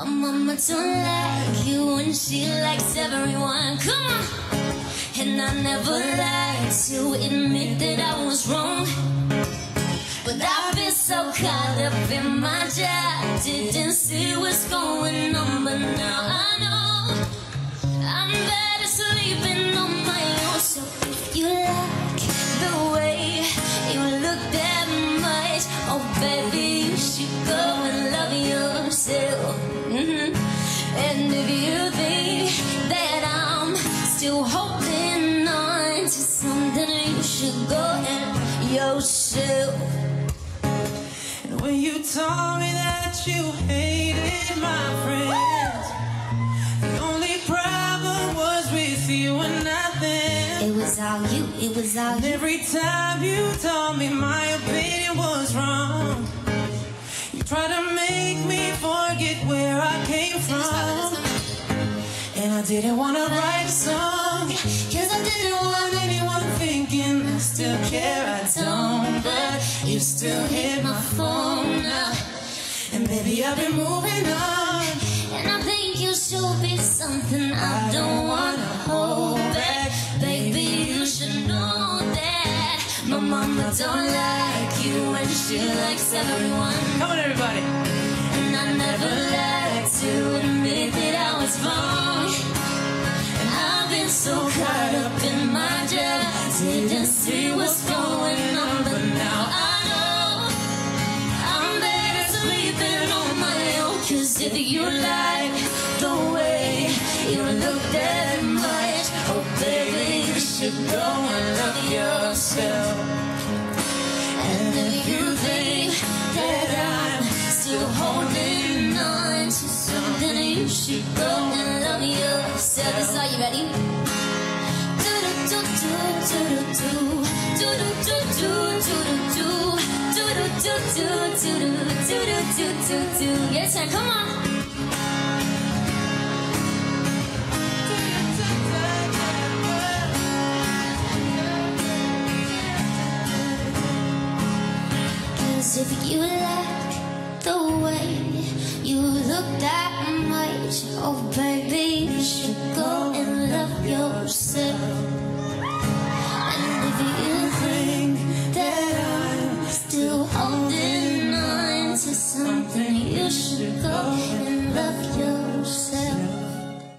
My mama don't like you and she likes everyone. Come on. And I never like to admit that I was wrong. But I've been so caught up in my job, didn't see what's going on. But now I know I'm better sleeping on my own. So if you like the way you look that much, oh baby, you should go still holding on to something, you should go and yourself. And when you told me that you hated my friends, the only problem was with you and nothing. It was all you, it was all And you. every time you told me my opinion was wrong, you tried to make me forget where I came from. And I didn't want to write a song, cause I didn't want anyone thinking I still care. I don't, but you still hit my phone now. And baby, I've been moving on. And I think you should be something I don't wanna hold back. Baby, you should know that my mama don't like you and she likes everyone. Come on, everybody. Didn't see what's going on, but now I know I'm better sleeping on my own. Cause if you like the way you look that much, oh baby, you should go and love yourself. And if you think that I'm still holding on to something, you should go and love yourself. All you ready? Yes, and come on. Cause if you like the way you look that much, oh baby,